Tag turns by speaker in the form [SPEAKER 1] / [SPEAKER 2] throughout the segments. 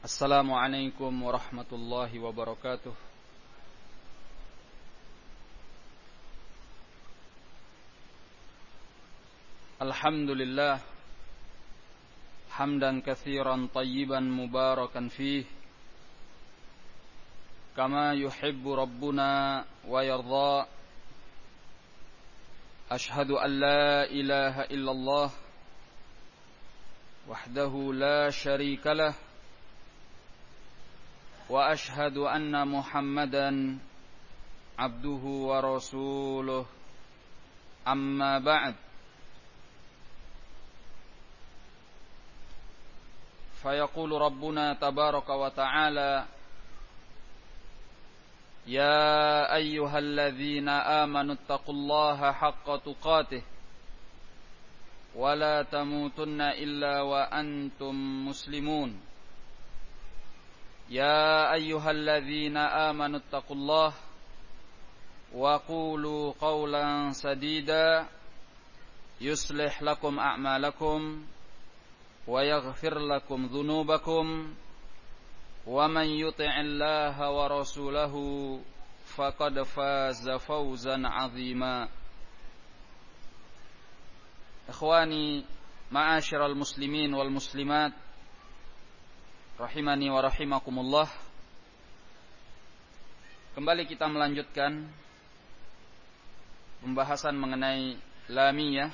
[SPEAKER 1] السلام عليكم ورحمة الله وبركاته. الحمد لله حمدا كثيرا طيبا مباركا فيه. كما يحب ربنا ويرضى. أشهد أن لا إله إلا الله وحده لا شريك له وأشهد أن محمدا عبده ورسوله. أما بعد فيقول ربنا تبارك وتعالى يا أيها الذين آمنوا اتقوا الله حق تقاته ولا تموتن إلا وأنتم مسلمون. يا أيها الذين آمنوا اتقوا الله وقولوا قولا سديدا يصلح لكم أعمالكم ويغفر لكم ذنوبكم ومن يطع الله ورسوله فقد فاز فوزا عظيما. إخواني معاشر المسلمين والمسلمات rahimani wa rahimakumullah Kembali kita melanjutkan pembahasan mengenai lamiyah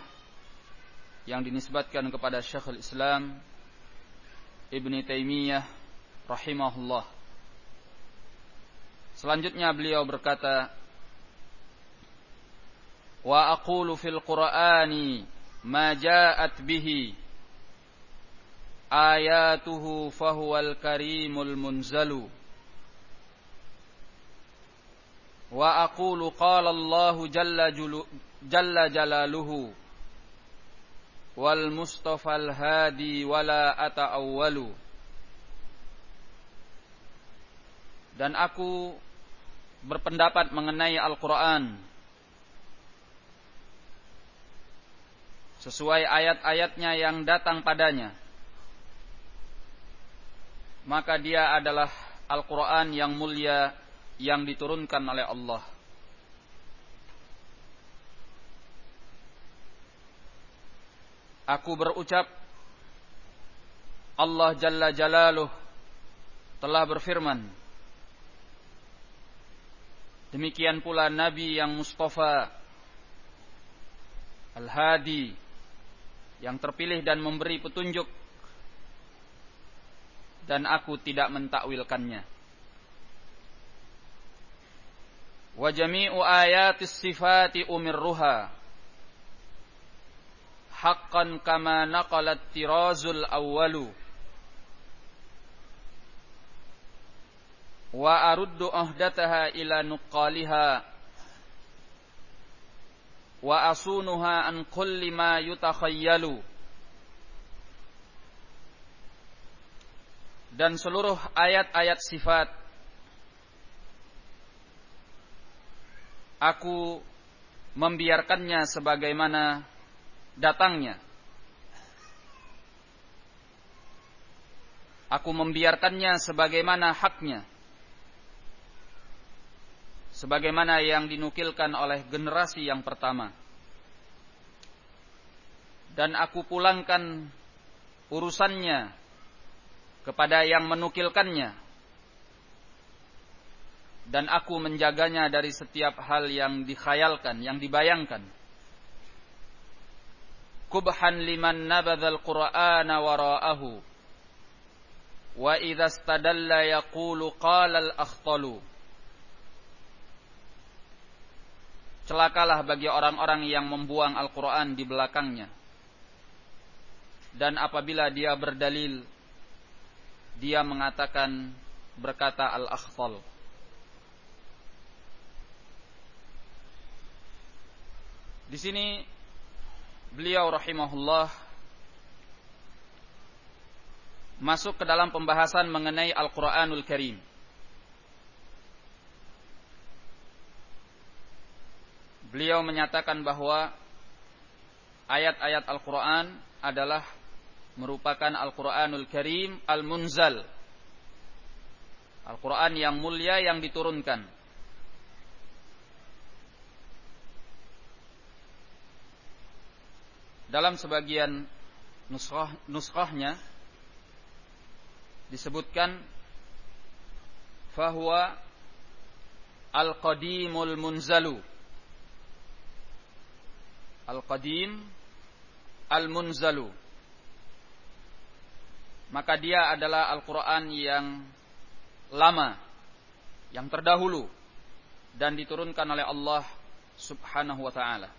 [SPEAKER 1] yang dinisbatkan kepada Syekhul Islam Ibni Taimiyah rahimahullah. Selanjutnya beliau berkata, "Wa aqulu fil Qur'ani ma ja'at bihi ayatuhu fahuwal karimul munzalu." Wa aqulu qala Allahu jalla jalla jalaluhu wal mustafal hadi wala ata'awwalu dan aku berpendapat mengenai Al-Quran sesuai ayat-ayatnya yang datang padanya maka dia adalah Al-Quran yang mulia yang diturunkan oleh Allah. Aku berucap Allah Jalla Jalaluh telah berfirman Demikian pula Nabi yang Mustafa Al-Hadi yang terpilih dan memberi petunjuk dan aku tidak mentakwilkannya. Wa jami'u ayatis sifati umirruha. Haqqan kama naqalat tirazul awwalu. Wa aruddu ahdataha ila nuqaliha wa asunuha an kulli ma yutakhayyalu dan seluruh ayat-ayat sifat. Aku membiarkannya sebagaimana datangnya. Aku membiarkannya sebagaimana haknya. Sebagaimana yang dinukilkan oleh generasi yang pertama. Dan aku pulangkan urusannya kepada yang menukilkannya. Dan aku menjaganya dari setiap hal yang dikhayalkan, yang dibayangkan. Kubhan liman nabadhal qur'ana wara'ahu. Wa idha stadalla yaqulu qala al-akhtalu. celakalah bagi orang-orang yang membuang Al-Quran di belakangnya. Dan apabila dia berdalil, dia mengatakan berkata Al-Akhtal. Di sini beliau rahimahullah masuk ke dalam pembahasan mengenai Al-Quranul Karim. beliau menyatakan bahwa ayat-ayat Al-Quran adalah merupakan Al-Quranul Karim Al-Munzal Al-Quran yang mulia yang diturunkan. Dalam sebagian nusrah, nusrahnya disebutkan fahuwa al-qadimul munzalu. Al-qadim al-munzalu. Maka dia adalah Al-Quran yang lama yang terdahulu dan diturunkan oleh Allah Subhanahu wa taala.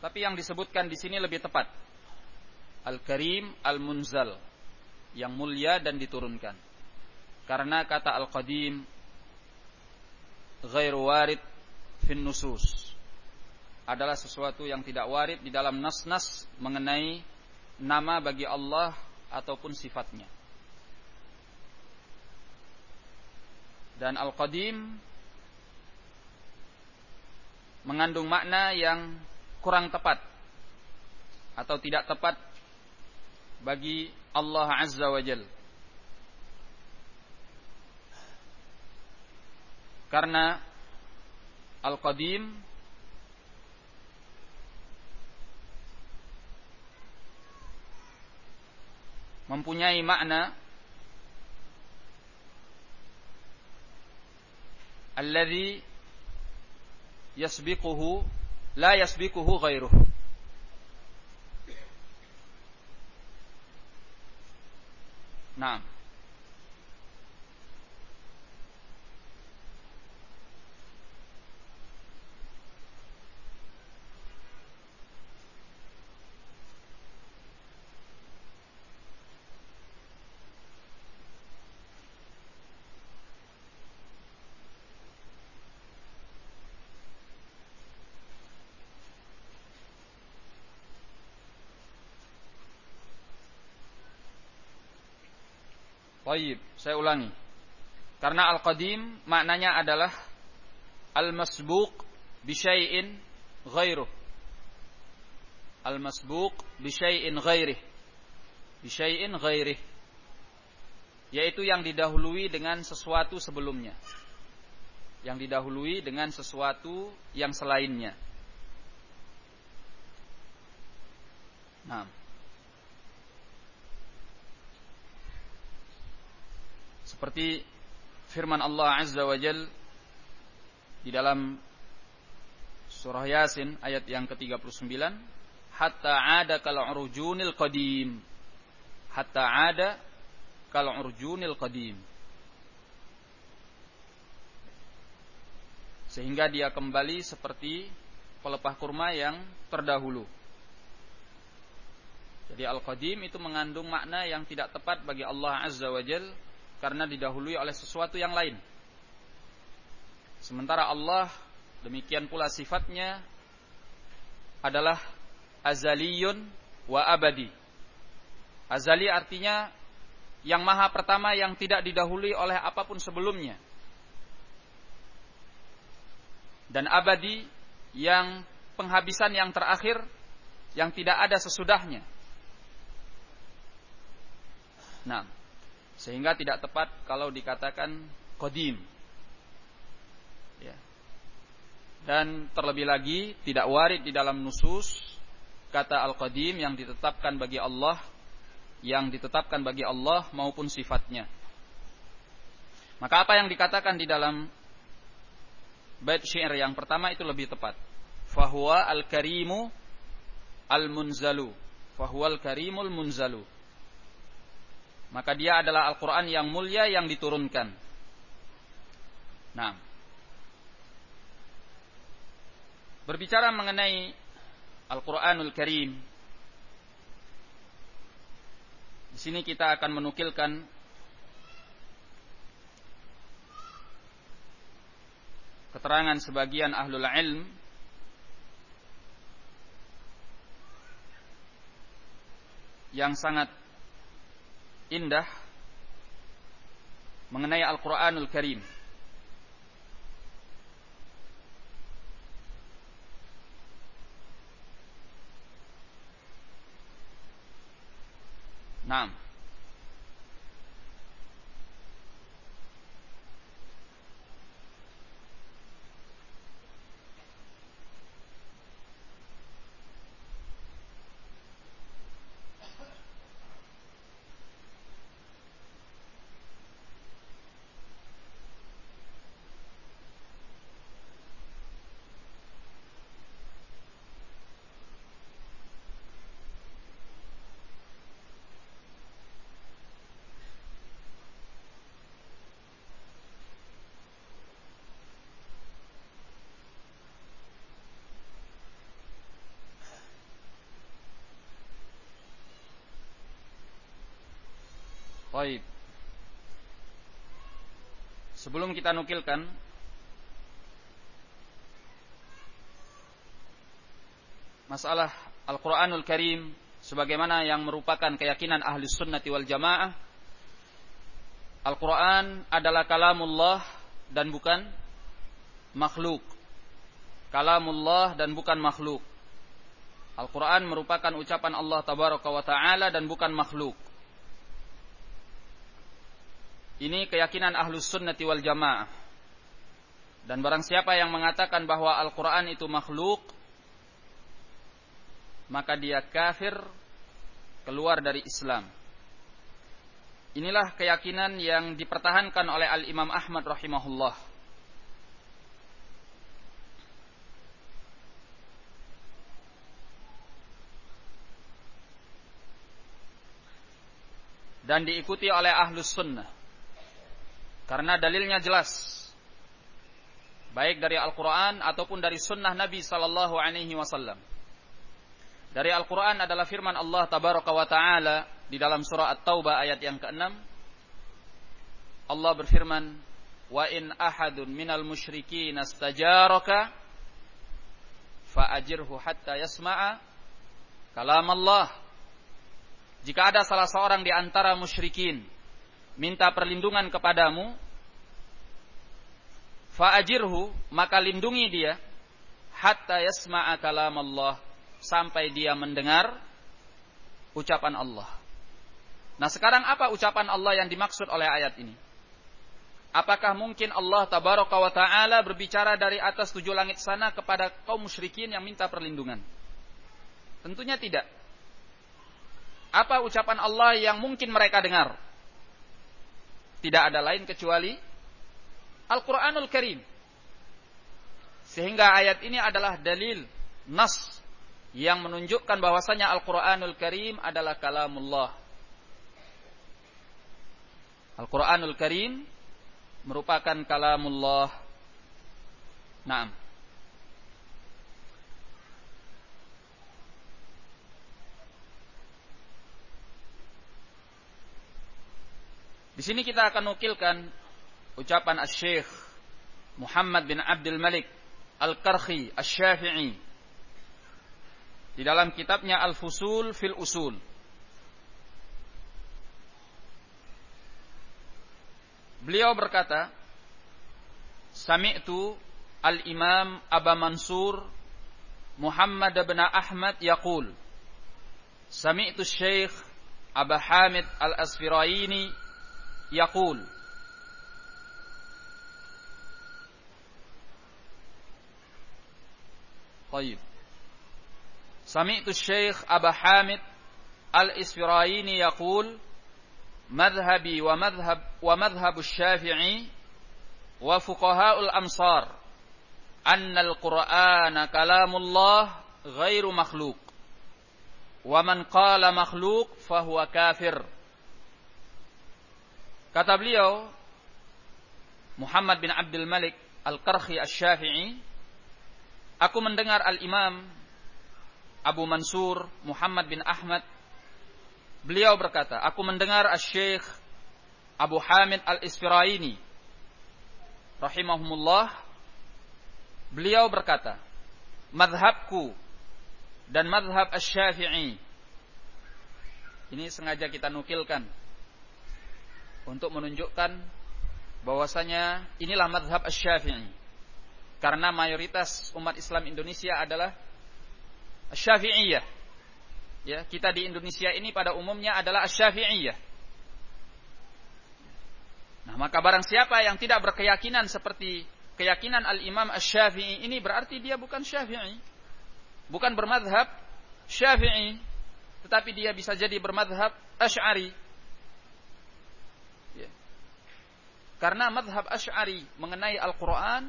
[SPEAKER 1] Tapi yang disebutkan di sini lebih tepat. Al-Karim Al-Munzal yang mulia dan diturunkan. Karena kata Al-Qadim ghairu warid fin nusus adalah sesuatu yang tidak warid di dalam nas-nas mengenai nama bagi Allah ataupun sifatnya. dan Al-Qadim mengandung makna yang kurang tepat atau tidak tepat bagi Allah Azza wa Jal. Karena Al-Qadim mempunyai makna alladhi yasbiquhu la yasbiquhu ghairuhu Nah. Tayyib, saya ulangi. Karena al-qadim maknanya adalah al-masbuq bisyai'in ghairuh. Al-masbuq bisyai'in ghairih. Bisyai'in ghairih. Yaitu yang didahului dengan sesuatu sebelumnya. Yang didahului dengan sesuatu yang selainnya. Nah. Seperti firman Allah Azza wa Jal di dalam surah Yasin ayat yang ke-39, hatta ada kal urjunil qadim. Hatta ada kal urjunil qadim. Sehingga dia kembali seperti pelepah kurma yang terdahulu. Jadi Al-Qadim itu mengandung makna yang tidak tepat bagi Allah Azza wa Jal karena didahului oleh sesuatu yang lain. Sementara Allah demikian pula sifatnya adalah azaliyun wa abadi. Azali artinya yang maha pertama yang tidak didahului oleh apa pun sebelumnya. Dan abadi yang penghabisan yang terakhir yang tidak ada sesudahnya. Nah, sehingga tidak tepat kalau dikatakan kodim. Ya. Dan terlebih lagi tidak warid di dalam nusus kata al-qadim yang ditetapkan bagi Allah yang ditetapkan bagi Allah maupun sifatnya. Maka apa yang dikatakan di dalam bait syair yang pertama itu lebih tepat. Fahuwa al-karimu al-munzalu. Fahuwa al-karimul munzalu maka dia adalah Al-Quran yang mulia yang diturunkan. Nah, berbicara mengenai Al-Quranul Karim, di sini kita akan menukilkan keterangan sebagian ahlul ilm yang sangat indah mengenai Al-Quranul Karim. Nah, Baik. Sebelum kita nukilkan masalah Al-Quranul Karim sebagaimana yang merupakan keyakinan ahli sunnati wal jamaah Al-Quran adalah kalamullah dan bukan makhluk. Kalamullah dan bukan makhluk. Al-Quran merupakan ucapan Allah tabaraka wa ta'ala dan bukan makhluk ini keyakinan ahlus sunnati wal jamaah dan barang siapa yang mengatakan bahwa Al-Quran itu makhluk maka dia kafir keluar dari Islam. Inilah keyakinan yang dipertahankan oleh Al-Imam Ahmad rahimahullah. Dan diikuti oleh ahlus sunnah. Karena dalilnya jelas. Baik dari Al-Quran ataupun dari sunnah Nabi Sallallahu Alaihi Wasallam dari Al-Quran adalah firman Allah Tabaraka wa Ta'ala di dalam surah At-Taubah ayat yang ke-6. Allah berfirman, Wa in ahadun minal musyrikin astajaraka fa'ajirhu hatta yasma'a kalam Allah. Jika ada salah seorang di antara musyrikin minta perlindungan kepadamu, fa'ajirhu, maka lindungi dia hatta yasma'a kalam Allah sampai dia mendengar ucapan Allah. Nah sekarang apa ucapan Allah yang dimaksud oleh ayat ini? Apakah mungkin Allah tabaraka wa ta'ala berbicara dari atas tujuh langit sana kepada kaum musyrikin yang minta perlindungan? Tentunya tidak. Apa ucapan Allah yang mungkin mereka dengar? Tidak ada lain kecuali Al-Quranul Karim. Sehingga ayat ini adalah dalil, nas, yang menunjukkan bahwasanya Al-Qur'anul Karim adalah kalamullah. Al-Qur'anul Karim merupakan kalamullah. Naam. Di sini kita akan nukilkan ucapan Asy-Syaikh Muhammad bin Abdul Malik Al-Karhi Asy-Syafi'i di dalam kitabnya Al-Fusul fil Usul. Beliau berkata, Sami'tu Al-Imam Aba Mansur Muhammad bin Ahmad yaqul Sami'tu Syekh Aba Hamid Al-Asfiraini yaqul طيب. سمعت الشيخ أبا حامد الإسفرايني يقول مذهبي ومذهب ومذهب الشافعي وفقهاء الأمصار أن القرآن كلام الله غير مخلوق ومن قال مخلوق فهو كافر. Kata beliau Muhammad bin Abdul Malik Al-Qarhi Al-Syafi'i aku mendengar Al-Imam Abu Mansur Muhammad bin Ahmad beliau berkata aku mendengar Asy-Syaikh Abu Hamid Al-Isfiraini rahimahumullah beliau berkata madhabku dan madhab Asy-Syafi'i ini sengaja kita nukilkan untuk menunjukkan bahwasanya inilah madhab Asy-Syafi'i karena mayoritas umat Islam Indonesia adalah Syafi'iyah. Ya, kita di Indonesia ini pada umumnya adalah Syafi'iyah. Nah, maka barang siapa yang tidak berkeyakinan seperti keyakinan Al-Imam Asy-Syafi'i ini berarti dia bukan Syafi'i. Bukan bermadhab Syafi'i, tetapi dia bisa jadi bermadhab Asy'ari. Ya. Karena madhab Asy'ari mengenai Al-Quran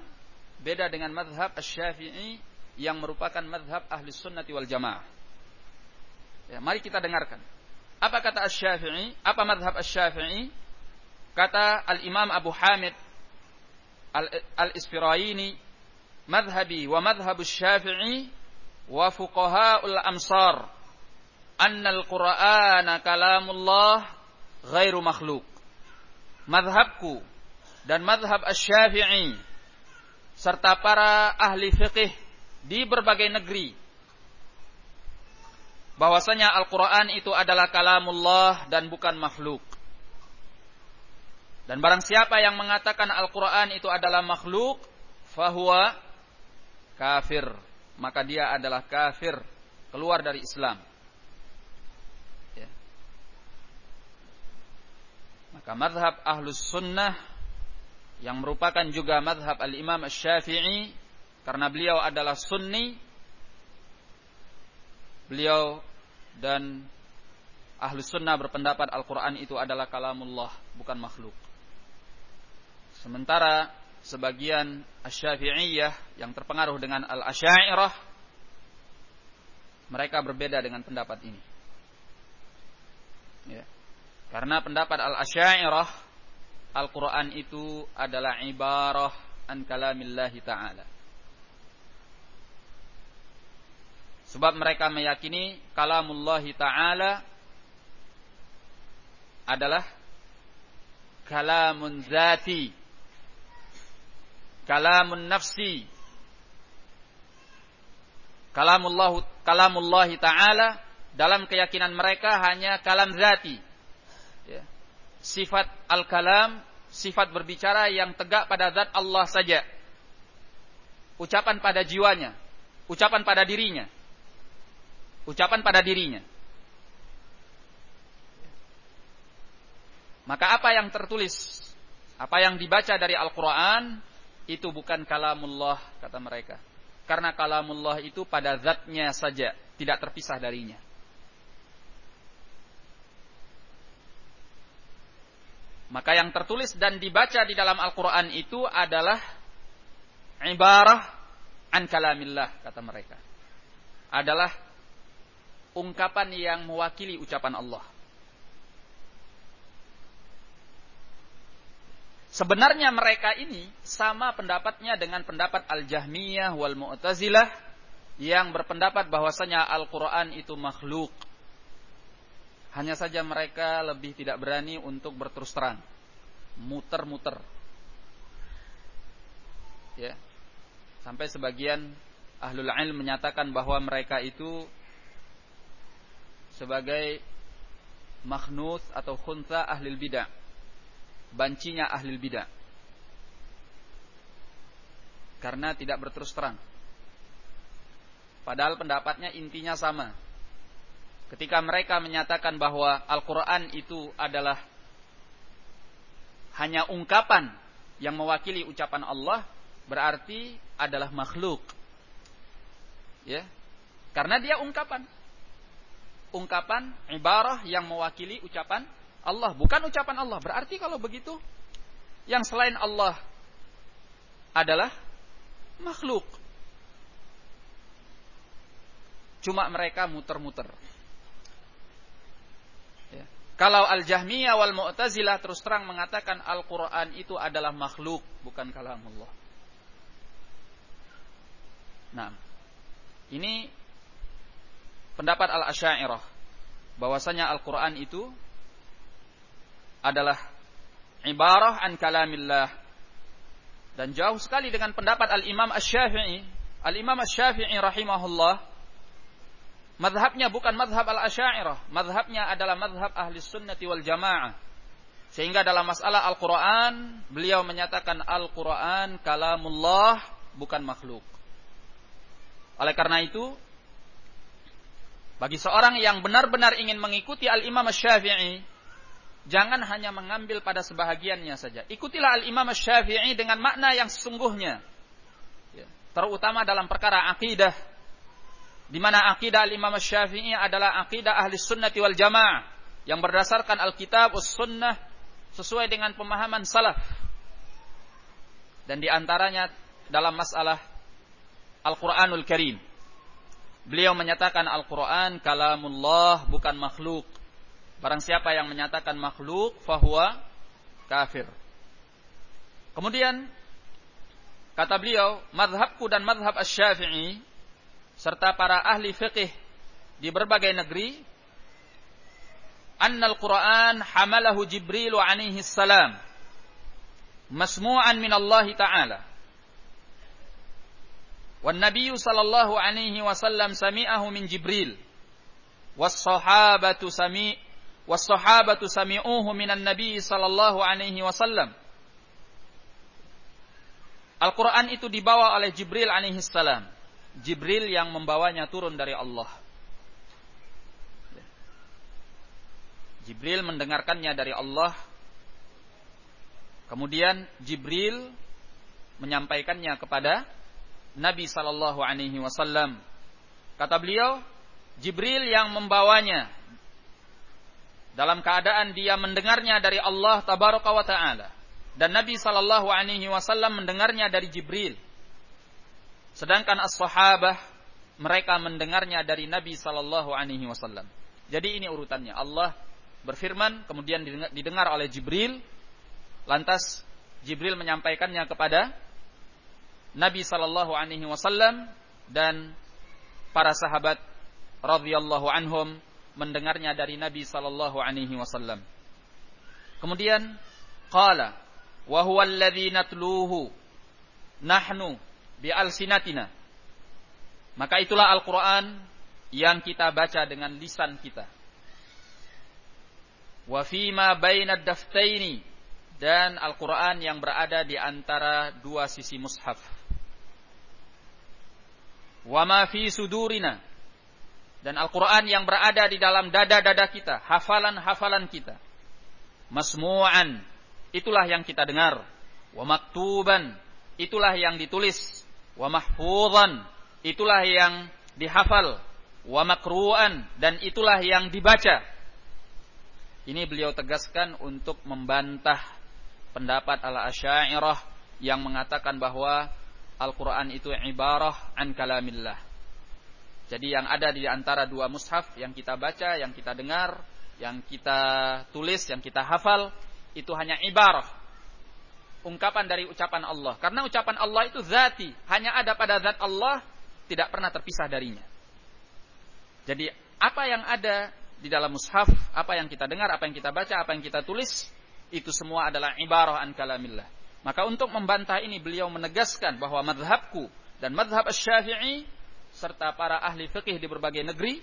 [SPEAKER 1] beda dengan madhab Asy-Syafi'i yang merupakan madhab ahli sunnati wal jamaah. Ya, mari kita dengarkan. Apa kata Asy-Syafi'i? Apa madhab Asy-Syafi'i? Kata Al-Imam Abu Hamid Al-Isfiraini, madhabi wa madhab Asy-Syafi'i wa fuqaha'ul amsar anna al-Qur'ana kalamullah ghairu makhluk. Madhabku dan madhab asy-syafi'i serta para ahli fikih di berbagai negeri bahwasanya Al-Quran itu adalah kalamullah dan bukan makhluk. Dan barang siapa yang mengatakan Al-Quran itu adalah makhluk, fahuwa kafir. Maka dia adalah kafir, keluar dari Islam. Ya. Maka madhab ahlus sunnah yang merupakan juga madhab al-imam syafii karena beliau adalah sunni beliau dan ahlus sunnah berpendapat Al-Quran itu adalah kalamullah bukan makhluk sementara sebagian asy-syafi'iyah yang terpengaruh dengan al-asy'ariyah mereka berbeda dengan pendapat ini. Ya. Karena pendapat al-asy'ariyah Al-Qur'an itu adalah ibarah an kalamillahi taala. Sebab mereka meyakini kalamullahi taala adalah kalamun zati kalamun nafsi kalamullah kalamullah taala dalam keyakinan mereka hanya kalam zati. Sifat al-kalam sifat berbicara yang tegak pada zat Allah saja ucapan pada jiwanya ucapan pada dirinya ucapan pada dirinya maka apa yang tertulis apa yang dibaca dari Al-Quran itu bukan kalamullah kata mereka. Karena kalamullah itu pada zatnya saja, tidak terpisah darinya. Maka yang tertulis dan dibaca di dalam Al-Quran itu adalah ibarah an kalamillah, kata mereka. Adalah ungkapan yang mewakili ucapan Allah. Sebenarnya mereka ini sama pendapatnya dengan pendapat Al-Jahmiyah wal Mu'tazilah yang berpendapat bahwasanya Al-Qur'an itu makhluk. Hanya saja mereka lebih tidak berani untuk berterus terang. Muter-muter. Ya. Sampai sebagian ahlul ilm menyatakan bahwa mereka itu sebagai makhnus atau khunsa ahlil bidah bancinya ahli bidah. Karena tidak berterus terang. Padahal pendapatnya intinya sama. Ketika mereka menyatakan bahwa Al-Quran itu adalah hanya ungkapan yang mewakili ucapan Allah, berarti adalah makhluk. Ya, karena dia ungkapan. Ungkapan ibarah yang mewakili ucapan Allah, bukan ucapan Allah. Berarti kalau begitu, yang selain Allah adalah makhluk. Cuma mereka muter-muter. Kalau Al-Jahmiyah wal Mu'tazilah terus terang mengatakan Al-Quran itu adalah makhluk, bukan kalam Allah. Nah, ini pendapat Al-Asyairah bahwasanya Al-Quran itu adalah ibarah an kalamillah dan jauh sekali dengan pendapat al-Imam Asy-Syafi'i. Al-Imam Asy-Syafi'i rahimahullah madhabnya bukan madhab al-Asy'ariyah, madhabnya adalah madhab ahli sunnati wal jamaah. Sehingga dalam masalah Al-Quran, beliau menyatakan Al-Quran kalamullah bukan makhluk. Oleh karena itu, bagi seorang yang benar-benar ingin mengikuti Al-Imam Asy-Syafi'i, Jangan hanya mengambil pada sebahagiannya saja. Ikutilah Al-Imam Syafi'i dengan makna yang sesungguhnya. Ya. Terutama dalam perkara akidah. Di mana akidah Al-Imam Syafi'i adalah akidah ahli sunnati wal jamaah. Yang berdasarkan Alkitab, Sunnah, sesuai dengan pemahaman salaf. Dan di antaranya dalam masalah Al-Quranul Karim. Beliau menyatakan Al-Quran kalamullah bukan makhluk. Barang siapa yang menyatakan makhluk fahuwa kafir. Kemudian kata beliau, madhabku dan madhab asy-Syafi'i serta para ahli fikih di berbagai negeri anna al-Qur'an hamalahu Jibril alaihi salam masmu'an min Allah Ta'ala. Wan Nabi sallallahu alaihi wasallam sami'ahu min Jibril. Was sahabatu sami' was sahabatu sami'uhu minan Nabi sallallahu alaihi wasallam. Al-Quran itu dibawa oleh Jibril alaihi salam. Jibril yang membawanya turun dari Allah. Jibril mendengarkannya dari Allah. Kemudian Jibril menyampaikannya kepada Nabi sallallahu alaihi wasallam. Kata beliau, Jibril yang membawanya dalam keadaan dia mendengarnya dari Allah tabaraka wa taala dan Nabi Shallallahu Alaihi Wasallam mendengarnya dari Jibril. Sedangkan as-sahabah mereka mendengarnya dari Nabi Shallallahu Alaihi Wasallam. Jadi ini urutannya. Allah berfirman, kemudian didengar oleh Jibril, lantas Jibril menyampaikannya kepada Nabi Shallallahu Alaihi Wasallam dan para sahabat radhiyallahu anhum mendengarnya dari Nabi Shallallahu Alaihi Wasallam. Kemudian qala wa huwa alladhi natluhu nahnu bi alsinatina maka itulah Al-Qur'an yang kita baca dengan lisan kita. Wa fima bainad daftaini dan Al-Qur'an yang berada di antara dua sisi mushaf. Wa fi sudurina. Dan Al-Qur'an yang berada di dalam dada-dada kita. Hafalan-hafalan kita. Masmu'an. Itulah yang kita dengar. Wa maktuban, itulah yang ditulis. Wa mahfuzan, itulah yang dihafal. Wa makruan, dan itulah yang dibaca. Ini beliau tegaskan untuk membantah pendapat al-asyairah yang mengatakan bahwa Al-Quran itu ibarah an kalamillah. Jadi yang ada di antara dua mushaf yang kita baca, yang kita dengar, yang kita tulis, yang kita hafal, itu hanya ibarah. Ungkapan dari ucapan Allah. Karena ucapan Allah itu zati. Hanya ada pada zat Allah. Tidak pernah terpisah darinya. Jadi apa yang ada di dalam mushaf. Apa yang kita dengar, apa yang kita baca, apa yang kita tulis. Itu semua adalah ibarah an kalamillah. Maka untuk membantah ini beliau menegaskan bahwa madhabku dan madhab syafi'i serta para ahli fikih di berbagai negeri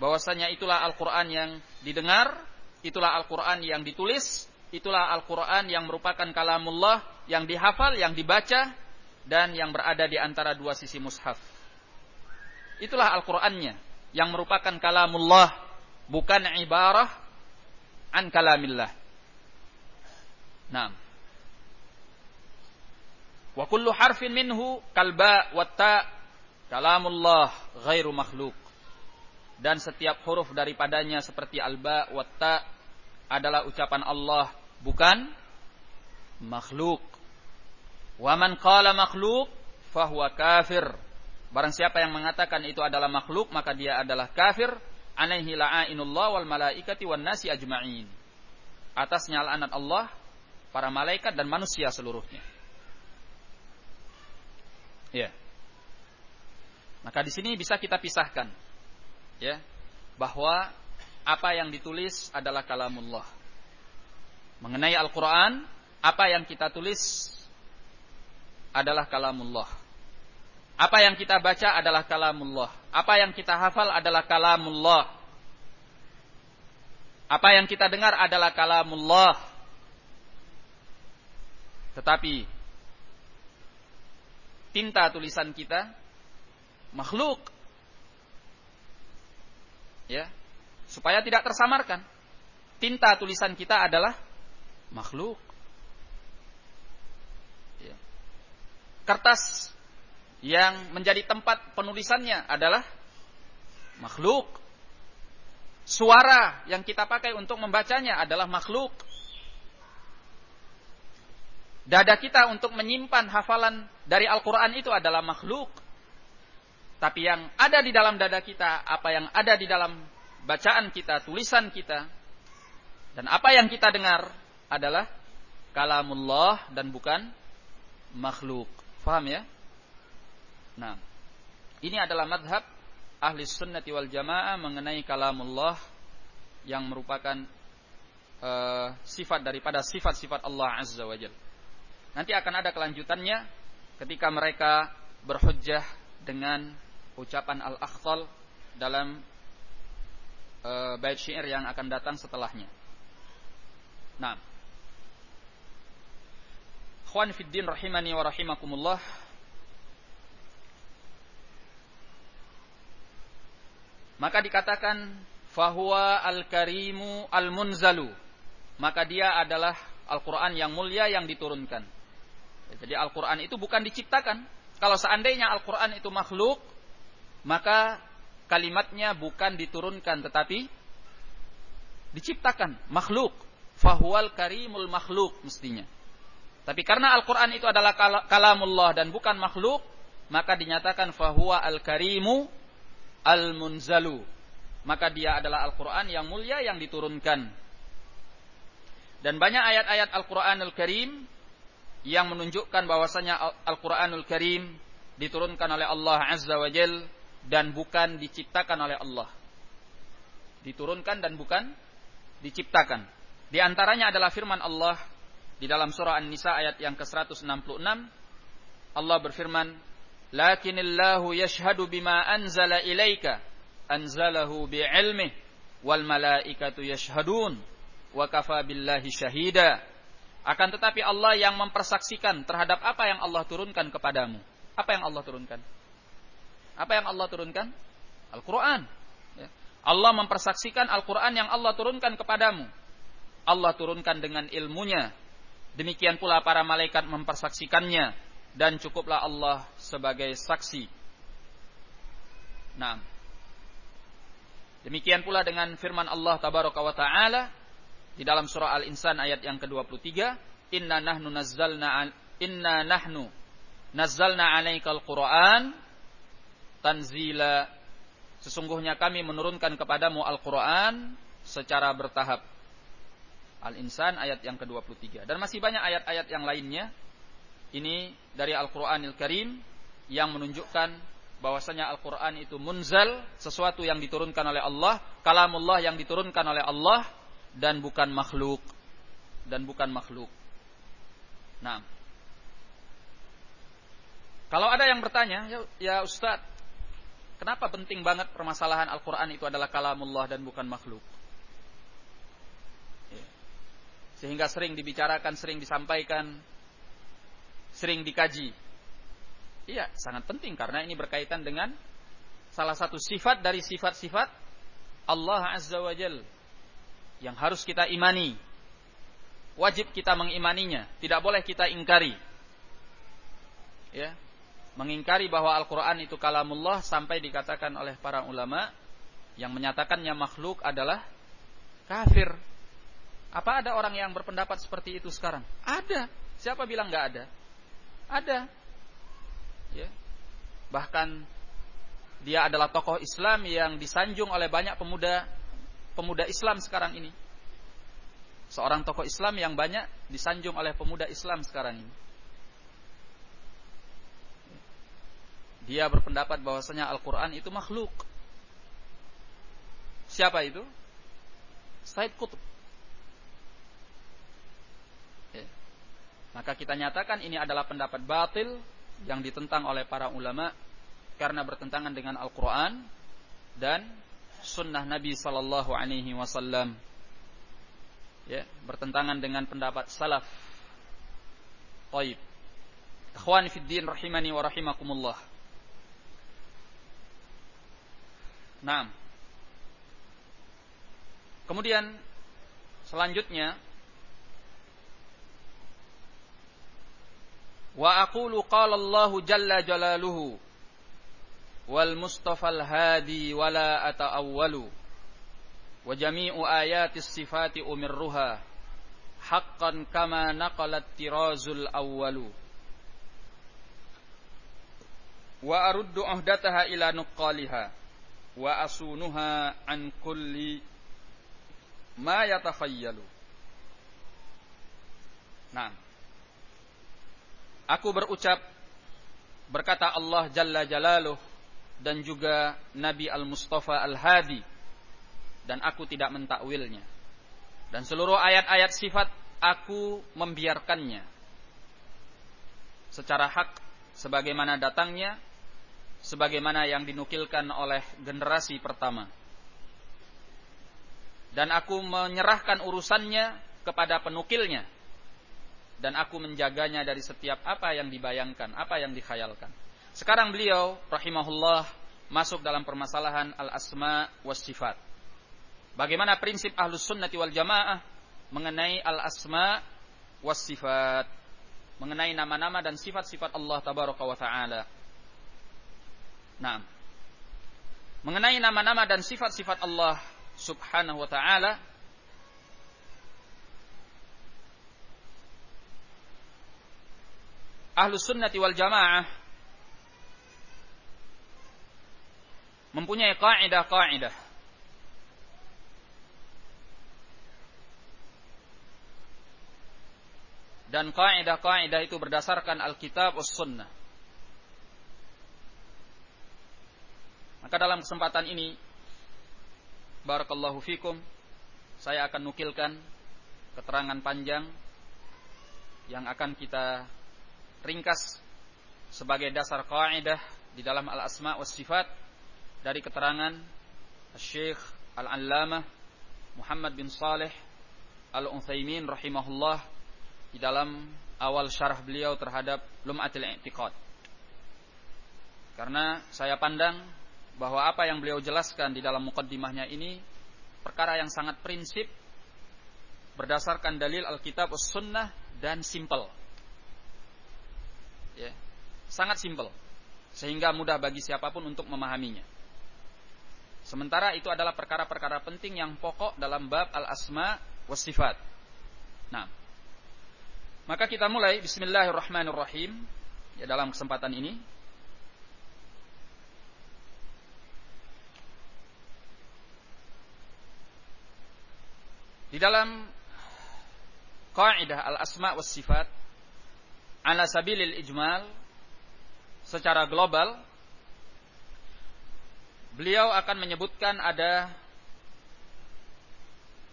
[SPEAKER 1] bahwasanya itulah Al-Quran yang didengar, itulah Al-Quran yang ditulis, Itulah Al-Quran yang merupakan kalamullah, yang dihafal, yang dibaca, dan yang berada di antara dua sisi mushaf. Itulah Al-Qurannya, yang merupakan kalamullah, bukan ibarah an kalamillah. Nah. Wa kullu harfin minhu kalba wa ta kalamullah ghairu makhluk. Dan setiap huruf daripadanya seperti alba wa ta adalah ucapan Allah bukan makhluk. Wa man qala makhluk fahuwa kafir. Barang siapa yang mengatakan itu adalah makhluk maka dia adalah kafir. Alaihi la'inullah wal malaikati wan nasi ajma'in. Atasnya laknat Allah, para malaikat dan manusia seluruhnya. Ya. Maka di sini bisa kita pisahkan ya bahwa apa yang ditulis adalah kalamullah. Mengenai Al-Quran, apa yang kita tulis adalah kalamullah. Apa yang kita baca adalah kalamullah. Apa yang kita hafal adalah kalamullah. Apa yang kita dengar adalah kalamullah. Tetapi tinta tulisan kita makhluk. Ya, supaya tidak tersamarkan. Tinta tulisan kita adalah makhluk. Ya. Kertas yang menjadi tempat penulisannya adalah makhluk. Suara yang kita pakai untuk membacanya adalah makhluk. Dada kita untuk menyimpan hafalan dari Al-Quran itu adalah makhluk. Tapi yang ada di dalam dada kita, apa yang ada di dalam bacaan kita, tulisan kita, dan apa yang kita dengar adalah kalamullah dan bukan makhluk. Faham ya? Nah, ini adalah madhab ahli sunnati wal jamaah mengenai kalamullah yang merupakan uh, sifat daripada sifat-sifat Allah Azza wa Jal. Nanti akan ada kelanjutannya ketika mereka berhujjah dengan ucapan al-akhtal dalam uh, bait syair yang akan datang setelahnya. Nah, Khwan Fiddin rahimani wa rahimakumullah Maka dikatakan fahuwa al-karimu al-munzalu. Maka dia adalah Al-Quran yang mulia yang diturunkan. Jadi Al-Quran itu bukan diciptakan. Kalau seandainya Al-Quran itu makhluk, maka kalimatnya bukan diturunkan tetapi diciptakan. Makhluk. Fahuwal karimul makhluk mestinya. Tapi karena Al-Quran itu adalah kalamullah dan bukan makhluk, maka dinyatakan fahuwa al-karimu al-munzalu. Maka dia adalah Al-Quran yang mulia yang diturunkan. Dan banyak ayat-ayat Al-Quranul Karim yang menunjukkan bahwasanya Al-Quranul Karim diturunkan oleh Allah Azza wa Jal dan bukan diciptakan oleh Allah. Diturunkan dan bukan diciptakan. Di antaranya adalah firman Allah di dalam surah An-Nisa ayat yang ke-166. Allah berfirman, Lakinillahu yashhadu bima anzala ilaika anzalahu bi'ilmih wal malaikatu yashhadun wa kafa billahi syahida. Akan tetapi Allah yang mempersaksikan terhadap apa yang Allah turunkan kepadamu. Apa yang Allah turunkan? Apa yang Allah turunkan? Al-Quran. Ya. Allah mempersaksikan Al-Quran yang Allah turunkan kepadamu. Allah turunkan dengan ilmunya. Demikian pula para malaikat mempersaksikannya dan cukuplah Allah sebagai saksi. Nah, demikian pula dengan firman Allah tabaraka wa taala di dalam surah Al-Insan ayat yang ke-23, "Inna nahnu nazzalna inna nahnu nazzalna 'alaikal Qur'an tanzila." Sesungguhnya kami menurunkan kepadamu Al-Qur'an secara bertahap. Al-Insan ayat yang ke-23 dan masih banyak ayat-ayat yang lainnya ini dari Al-Qur'anil Karim yang menunjukkan bahwasanya Al-Qur'an itu munzal, sesuatu yang diturunkan oleh Allah, kalamullah yang diturunkan oleh Allah dan bukan makhluk. Dan bukan makhluk. Nah. Kalau ada yang bertanya, ya, ya Ustaz, kenapa penting banget permasalahan Al-Qur'an itu adalah kalamullah dan bukan makhluk? Sehingga sering dibicarakan, sering disampaikan sering dikaji. Iya, sangat penting karena ini berkaitan dengan salah satu sifat dari sifat-sifat Allah Azza wa Jal yang harus kita imani. Wajib kita mengimaninya, tidak boleh kita ingkari. Ya, mengingkari bahwa Al-Qur'an itu kalamullah sampai dikatakan oleh para ulama yang menyatakannya makhluk adalah kafir. Apa ada orang yang berpendapat seperti itu sekarang? Ada. Siapa bilang nggak ada? Ada. Ya. Bahkan dia adalah tokoh Islam yang disanjung oleh banyak pemuda pemuda Islam sekarang ini. Seorang tokoh Islam yang banyak disanjung oleh pemuda Islam sekarang ini. Dia berpendapat bahwasanya Al-Quran itu makhluk. Siapa itu? Said Qutb. Maka kita nyatakan ini adalah pendapat batil yang ditentang oleh para ulama karena bertentangan dengan Al-Quran dan sunnah Nabi Sallallahu Alaihi Wasallam. Ya, bertentangan dengan pendapat salaf. Taib. Ikhwan fiddin rahimani wa rahimakumullah. Nah. Kemudian selanjutnya Wa aqulu qala Allah jalla jalaluhu wal mustafa al hadi wala ata'awwalu wa jami'u ayati sifati umirruha haqqan kama naqalat tirazul awwalu wa aruddu uhdataha ila nuqqaliha wa asunuha an kulli ma yatafayyalu Nah, Aku berucap berkata Allah Jalla Jalaluh dan juga Nabi Al-Mustafa Al-Hadi dan aku tidak mentakwilnya. Dan seluruh ayat-ayat sifat aku membiarkannya secara hak sebagaimana datangnya sebagaimana yang dinukilkan oleh generasi pertama. Dan aku menyerahkan urusannya kepada penukilnya dan aku menjaganya dari setiap apa yang dibayangkan, apa yang dikhayalkan. Sekarang beliau rahimahullah masuk dalam permasalahan al-asma was sifat. Bagaimana prinsip ahlus sunnati wal jamaah mengenai al-asma was sifat. Mengenai nama-nama dan sifat-sifat Allah tabaraka wa ta'ala. Nah, mengenai nama-nama dan sifat-sifat Allah subhanahu wa ta'ala, Ahlus sunnati wal jamaah mempunyai kaidah-kaidah dan kaidah-kaidah itu berdasarkan Alkitab was sunnah. Maka dalam kesempatan ini barakallahu fikum saya akan nukilkan keterangan panjang yang akan kita ringkas sebagai dasar kaidah di dalam al-asma was sifat dari keterangan Syekh Al-Allamah Muhammad bin Saleh Al-Utsaimin rahimahullah di dalam awal syarah beliau terhadap Lum'atul I'tiqad. Karena saya pandang bahwa apa yang beliau jelaskan di dalam mukaddimahnya ini perkara yang sangat prinsip berdasarkan dalil Alkitab Sunnah dan simple ya, sangat simpel sehingga mudah bagi siapa pun untuk memahaminya. Sementara itu adalah perkara-perkara penting yang pokok dalam bab al-asma was sifat. Nah, maka kita mulai bismillahirrahmanirrahim ya dalam kesempatan ini. Di dalam kaidah al-asma was sifat ala sabilil ijmal secara global beliau akan menyebutkan ada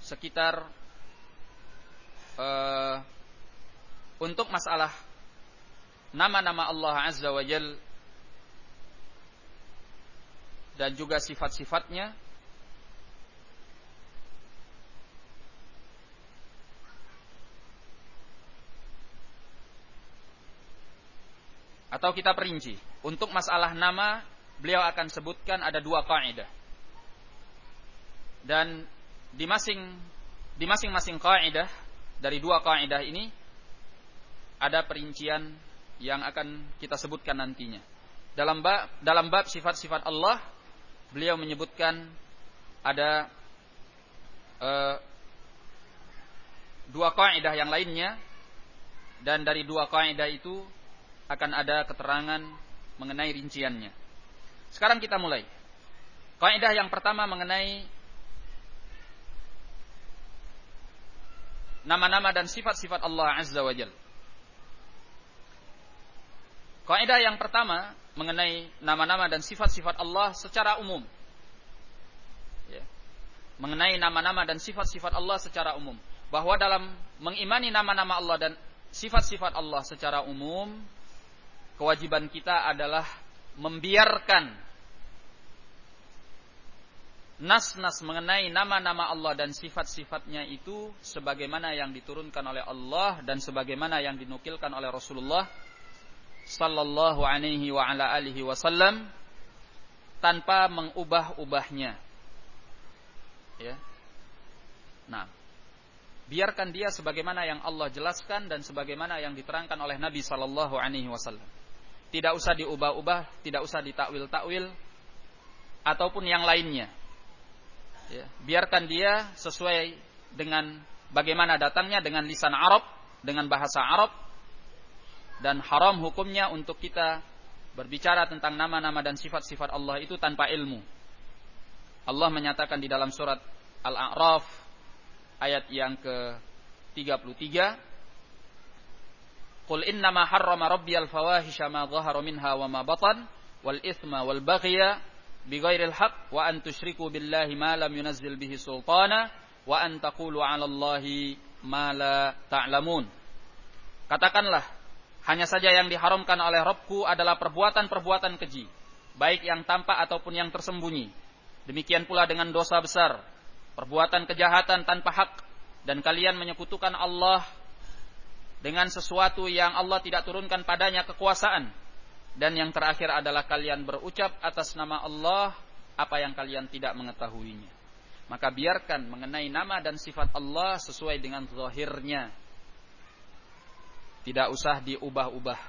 [SPEAKER 1] sekitar uh, untuk masalah nama-nama Allah Azza wa Jal dan juga sifat-sifatnya Atau kita perinci. Untuk masalah nama, beliau akan sebutkan ada dua kaidah. Dan di masing di masing-masing kaidah dari dua kaidah ini ada perincian yang akan kita sebutkan nantinya. Dalam bab dalam bab sifat-sifat Allah, beliau menyebutkan ada uh, dua kaidah yang lainnya dan dari dua kaidah itu akan ada keterangan mengenai rinciannya. Sekarang kita mulai. Kaidah yang pertama mengenai nama-nama dan sifat-sifat Allah Azza wa Jal. Kaidah yang pertama mengenai nama-nama dan sifat-sifat Allah secara umum. Ya. Mengenai nama-nama dan sifat-sifat Allah secara umum. Bahwa dalam mengimani nama-nama Allah dan sifat-sifat Allah secara umum kewajiban kita adalah membiarkan nas-nas mengenai nama-nama Allah dan sifat-sifatnya itu sebagaimana yang diturunkan oleh Allah dan sebagaimana yang dinukilkan oleh Rasulullah sallallahu alaihi wa ala alihi wasallam tanpa mengubah-ubahnya. Ya. Nah, biarkan dia sebagaimana yang Allah jelaskan dan sebagaimana yang diterangkan oleh Nabi sallallahu alaihi wasallam. Tidak usah diubah-ubah, tidak usah ditakwil-takwil ataupun yang lainnya. Ya, biarkan dia sesuai dengan bagaimana datangnya dengan lisan Arab, dengan bahasa Arab dan haram hukumnya untuk kita berbicara tentang nama-nama dan sifat-sifat Allah itu tanpa ilmu. Allah menyatakan di dalam surat Al-A'raf ayat yang ke-33 Qul innama harrama rabbiyal fawahisha ma dhahara minha wa ma batan wal ithma wal baghya bighairil haq wa an tusyriku billahi ma lam yunazzil bihi sultana wa an taqulu 'ala Allahi ma la ta'lamun. Katakanlah, hanya saja yang diharamkan oleh Rabbku adalah perbuatan-perbuatan keji, baik yang tampak ataupun yang tersembunyi. Demikian pula dengan dosa besar, perbuatan kejahatan tanpa hak, dan kalian menyekutukan Allah dengan sesuatu yang Allah tidak turunkan padanya kekuasaan. Dan yang terakhir adalah kalian berucap atas nama Allah apa yang kalian tidak mengetahuinya. Maka biarkan mengenai nama dan sifat Allah sesuai dengan zahirnya. Tidak usah diubah-ubah.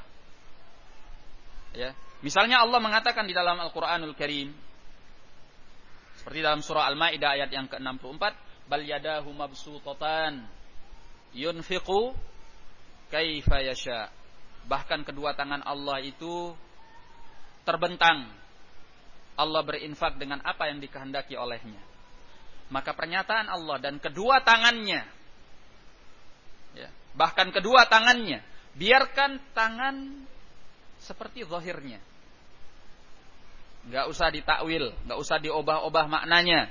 [SPEAKER 1] Ya. Misalnya Allah mengatakan di dalam Al-Qur'anul Karim seperti dalam surah Al-Maidah ayat yang ke-64, bal yadahu mabsutatan yunfiqu kaifa yasha. Bahkan kedua tangan Allah itu terbentang. Allah berinfak dengan apa yang dikehendaki olehnya maka pernyataan Allah dan kedua tangannya ya, bahkan kedua tangannya biarkan tangan seperti zahirnya nggak usah ditakwil nggak usah diobah-obah maknanya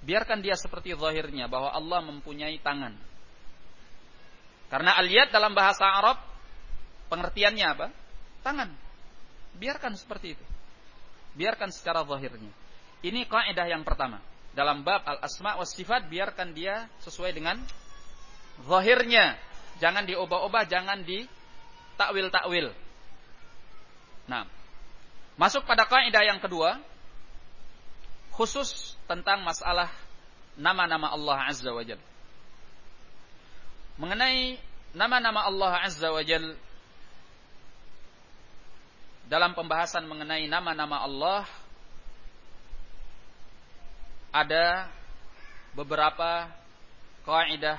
[SPEAKER 1] biarkan dia seperti zahirnya bahwa Allah mempunyai tangan karena aliyat dalam bahasa Arab pengertiannya apa tangan biarkan seperti itu biarkan secara zahirnya ini kaidah yang pertama dalam bab al-asma wa sifat biarkan dia sesuai dengan zahirnya. Jangan diubah-ubah, jangan di takwil-takwil. Nah, masuk pada kaidah yang kedua khusus tentang masalah nama-nama Allah Azza wa Jalla. Mengenai nama-nama Allah Azza wa Jalla dalam pembahasan mengenai nama-nama Allah ada beberapa kaidah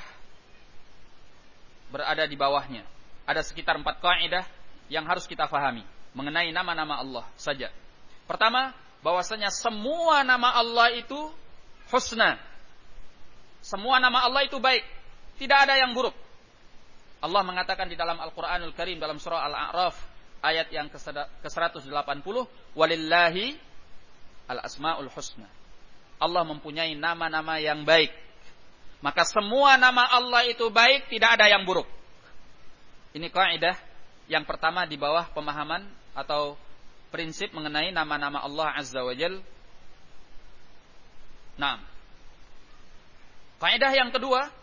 [SPEAKER 1] berada di bawahnya. Ada sekitar empat kaidah yang harus kita fahami mengenai nama-nama Allah saja. Pertama, bahwasanya semua nama Allah itu husna. Semua nama Allah itu baik. Tidak ada yang buruk. Allah mengatakan di dalam Al-Quranul Karim dalam surah Al-A'raf ayat yang ke-180 walillahi al-asmaul husna Allah mempunyai nama-nama yang baik. Maka semua nama Allah itu baik, tidak ada yang buruk. Ini kaidah yang pertama di bawah pemahaman atau prinsip mengenai nama-nama Allah Azza wa Jal. Nah, kaidah yang kedua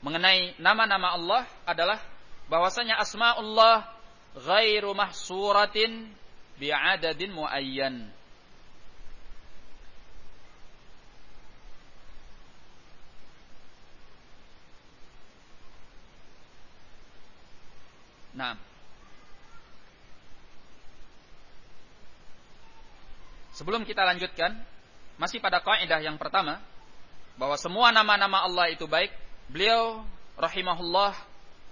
[SPEAKER 1] mengenai nama-nama Allah adalah bahwasanya asmaullah ghairu mahsuratin bi'adadin muayyan. Nah. Sebelum kita lanjutkan, masih pada kaidah yang pertama bahwa semua nama-nama Allah itu baik, beliau rahimahullah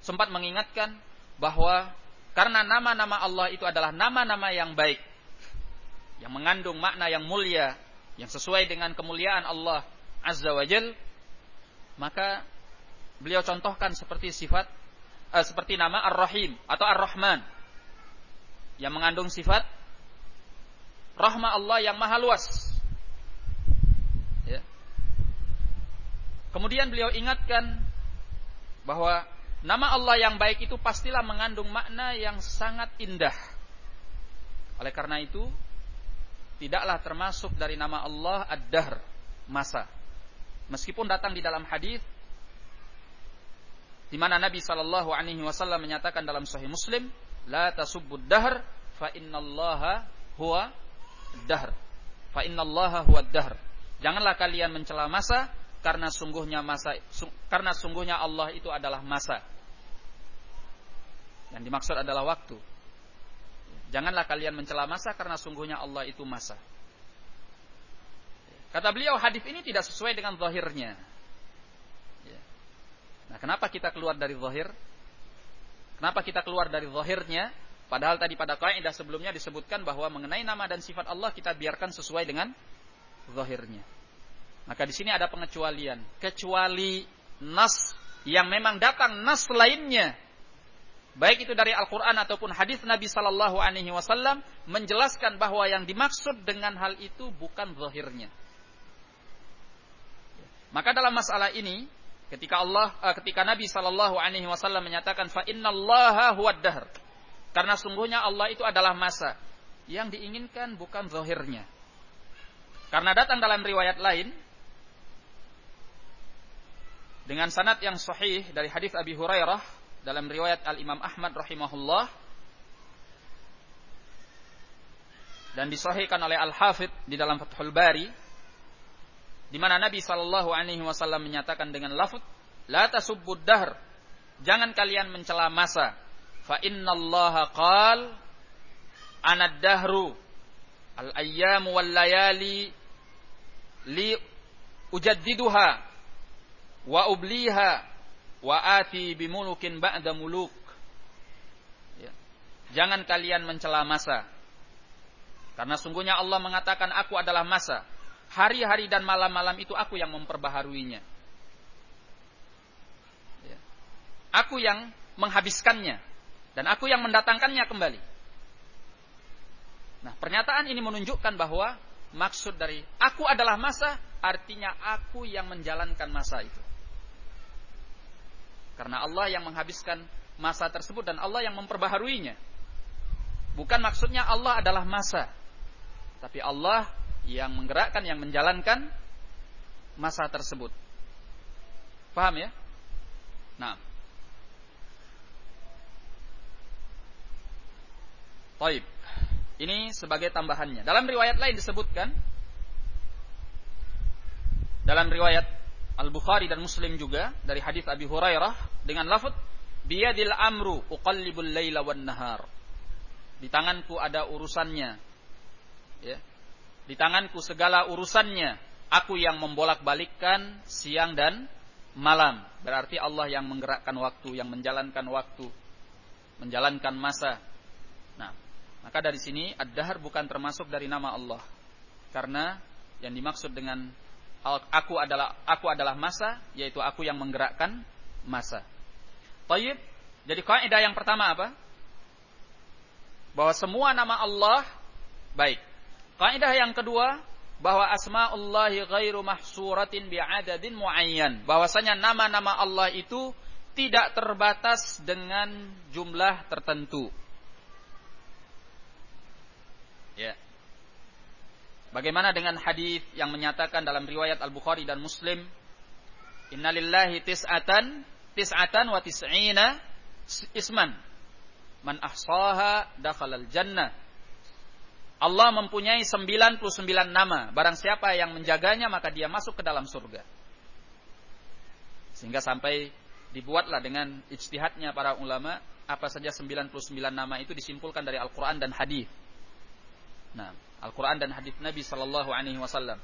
[SPEAKER 1] sempat mengingatkan bahwa karena nama-nama Allah itu adalah nama-nama yang baik. Yang mengandung makna yang mulia. Yang sesuai dengan kemuliaan Allah Azza wa Jal. Maka beliau contohkan seperti sifat uh, seperti nama Ar-Rahim atau Ar-Rahman yang mengandung sifat rahmah Allah yang maha luas. Ya. Kemudian beliau ingatkan bahwa Nama Allah yang baik itu pastilah mengandung makna yang sangat indah. Oleh karena itu, tidaklah termasuk dari nama Allah ad-dahr, masa. Meskipun datang di dalam hadis di mana Nabi Shallallahu alaihi wasallam menyatakan dalam sahih Muslim, "La tasubbud dahr fa innallaha huwa dahr." Fa innallaha huwa dahr. Janganlah kalian mencela masa karena sungguhnya masa karena sungguhnya Allah itu adalah masa. Yang dimaksud adalah waktu. Janganlah kalian mencela masa karena sungguhnya Allah itu masa. Kata beliau hadis ini tidak sesuai dengan zahirnya. Ya. Nah, kenapa kita keluar dari zahir? Kenapa kita keluar dari zahirnya? Padahal tadi pada kaidah sebelumnya disebutkan bahwa mengenai nama dan sifat Allah kita biarkan sesuai dengan zahirnya. Maka di sini ada pengecualian. Kecuali nas yang memang datang nas lainnya baik itu dari Al-Qur'an ataupun hadis Nabi sallallahu alaihi wasallam menjelaskan bahwa yang dimaksud dengan hal itu bukan zahirnya. Maka dalam masalah ini ketika Allah uh, ketika Nabi sallallahu alaihi wasallam menyatakan fa huwad dahr. Karena sungguhnya Allah itu adalah masa. Yang diinginkan bukan zahirnya. Karena datang dalam riwayat lain dengan sanad yang sahih dari hadis Abi Hurairah dalam riwayat Al Imam Ahmad rahimahullah dan disahihkan oleh Al Hafidh di dalam Fathul Bari di mana Nabi Shallallahu alaihi wasallam menyatakan dengan lafaz la tasubbud dahr jangan kalian mencela masa. Fa innallaha qal anad dahru al ayyam wal layali li ujaddiduha wa ubliha wa ati bimulukin ba'da muluk. Ya. Jangan kalian mencela masa. Karena sungguhnya Allah mengatakan aku adalah masa. Hari-hari dan malam-malam itu aku yang memperbaharuinya. Ya. Aku yang menghabiskannya. Dan aku yang mendatangkannya kembali. Nah, pernyataan ini menunjukkan bahwa maksud dari aku adalah masa artinya aku yang menjalankan masa itu. Karena Allah yang menghabiskan masa tersebut dan Allah yang memperbaharuinya. Bukan maksudnya Allah adalah masa. Tapi Allah yang menggerakkan, yang menjalankan masa tersebut. Paham ya? Nah. Taib. Ini sebagai tambahannya. Dalam riwayat lain disebutkan dalam riwayat Al-Bukhari dan Muslim juga dari hadis Abi Hurairah dengan lafaz biyadil amru uqallibul laila wan nahar. Di tanganku ada urusannya. Ya. Di tanganku segala urusannya. Aku yang membolak-balikkan siang dan malam. Berarti Allah yang menggerakkan waktu, yang menjalankan waktu, menjalankan masa. Nah, maka dari sini ad-dahr bukan termasuk dari nama Allah. Karena yang dimaksud dengan aku adalah aku adalah masa yaitu aku yang menggerakkan masa. Tayyib. Jadi kaidah yang pertama apa? Bahwa semua nama Allah baik. Kaidah yang kedua bahwa asmaullahi ghairu mahsuratin bi'adadin muayyan. Bahwasanya nama-nama Allah itu tidak terbatas dengan jumlah tertentu. Ya. Bagaimana dengan hadis yang menyatakan dalam riwayat Al-Bukhari dan Muslim, Innalillahi tis'atan tis'atan wa tis'ina isman. Man ahsaha dakhalal jannah. Allah mempunyai 99 nama. Barang siapa yang menjaganya maka dia masuk ke dalam surga. Sehingga sampai dibuatlah dengan ijtihadnya para ulama apa saja 99 nama itu disimpulkan dari Al-Qur'an dan hadis. Nah, Al-Quran dan hadis Nabi Sallallahu Alaihi Wasallam.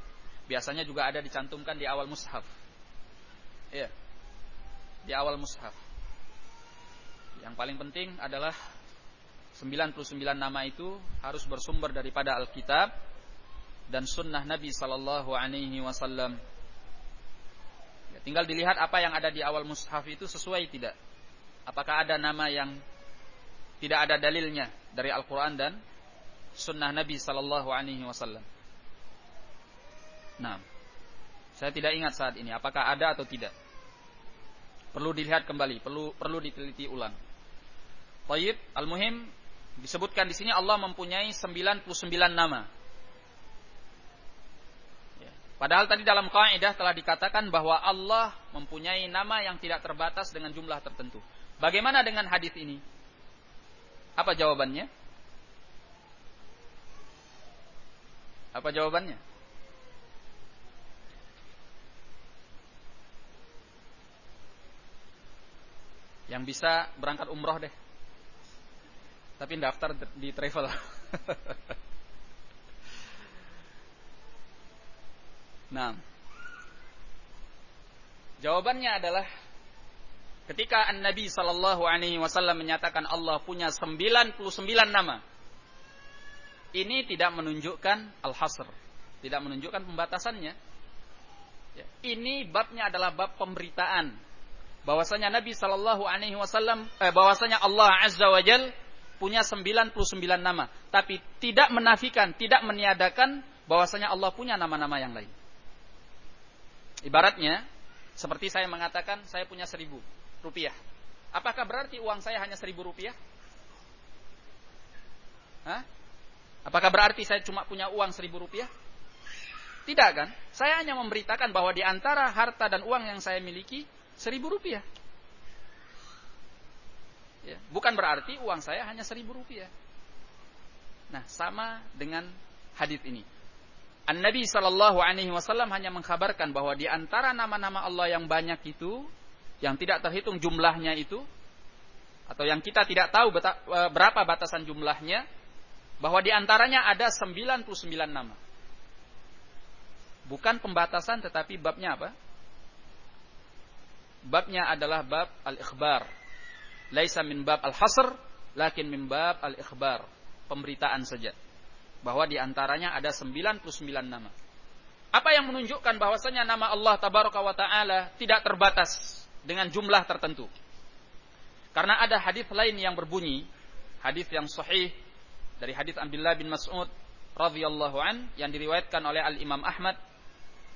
[SPEAKER 1] Biasanya juga ada dicantumkan di awal mushaf. Iya, di awal mushaf. Yang paling penting adalah 99 nama itu harus bersumber daripada Alkitab dan sunnah Nabi Sallallahu Alaihi Wasallam. Ya, tinggal dilihat apa yang ada di awal mushaf itu sesuai tidak. Apakah ada nama yang tidak ada dalilnya dari Al-Quran dan sunnah Nabi Sallallahu Alaihi Wasallam. Nah, saya tidak ingat saat ini apakah ada atau tidak. Perlu dilihat kembali, perlu perlu diteliti ulang. Taib, al-muhim disebutkan di sini Allah mempunyai 99 nama. Ya. Padahal tadi dalam kaidah telah dikatakan bahwa Allah mempunyai nama yang tidak terbatas dengan jumlah tertentu. Bagaimana dengan hadis ini? Apa jawabannya? Apa jawabannya? Yang bisa berangkat umroh deh. Tapi daftar di travel. nah. Jawabannya adalah ketika An-Nabi sallallahu alaihi wasallam menyatakan Allah punya 99 nama ini tidak menunjukkan al-hasr, tidak menunjukkan pembatasannya. Ya, ini babnya adalah bab pemberitaan. bahwasanya Nabi Shallallahu Alaihi Wasallam eh, bahwasanya Allah Azza wa Jal punya 99 nama, tapi tidak menafikan, tidak meniadakan bahwasanya Allah punya nama-nama yang lain. Ibaratnya seperti saya mengatakan saya punya seribu rupiah. Apakah berarti uang saya hanya seribu rupiah? Hah? Apakah berarti saya cuma punya uang seribu rupiah? Tidak kan? Saya hanya memberitakan bahwa di antara harta dan uang yang saya miliki seribu rupiah. Ya, bukan berarti uang saya hanya seribu rupiah. Nah, sama dengan hadis ini. An Nabi Shallallahu Alaihi Wasallam hanya mengkabarkan bahwa di antara nama-nama Allah yang banyak itu, yang tidak terhitung jumlahnya itu, atau yang kita tidak tahu e, berapa batasan jumlahnya, bahwa di antaranya ada 99 nama. Bukan pembatasan tetapi babnya apa? Babnya adalah bab al-ikhbar. Laisa min bab al-hasr, lakin min bab al-ikhbar. Pemberitaan saja. Bahwa di antaranya ada 99 nama. Apa yang menunjukkan bahwasanya nama Allah tabaraka wa taala tidak terbatas dengan jumlah tertentu. Karena ada hadis lain yang berbunyi, hadis yang sahih dari hadis Abdullah bin Mas'ud radhiyallahu an yang diriwayatkan oleh Al Imam Ahmad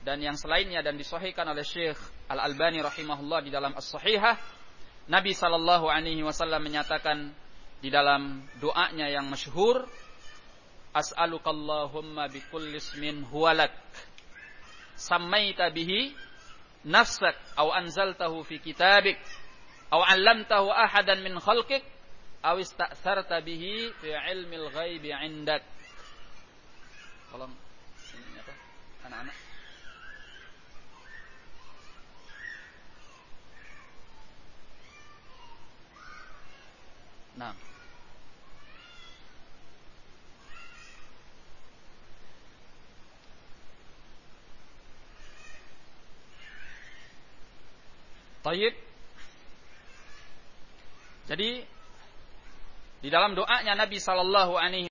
[SPEAKER 1] dan yang selainnya dan disahihkan oleh Syekh Al Albani rahimahullah di dalam As-Sahihah Nabi sallallahu alaihi wasallam menyatakan di dalam doanya yang masyhur As'alukallahumma bikulli ismin huwalak sammaita bihi nafsak au anzaltahu fi kitabik au 'allamtahu ahadan min khalqik au ista'tharta bihi fi ilmil ghaibi 'indak tolong ini apa anak-anak Nah. Tayyib. Jadi di dalam doanya Nabi sallallahu alaihi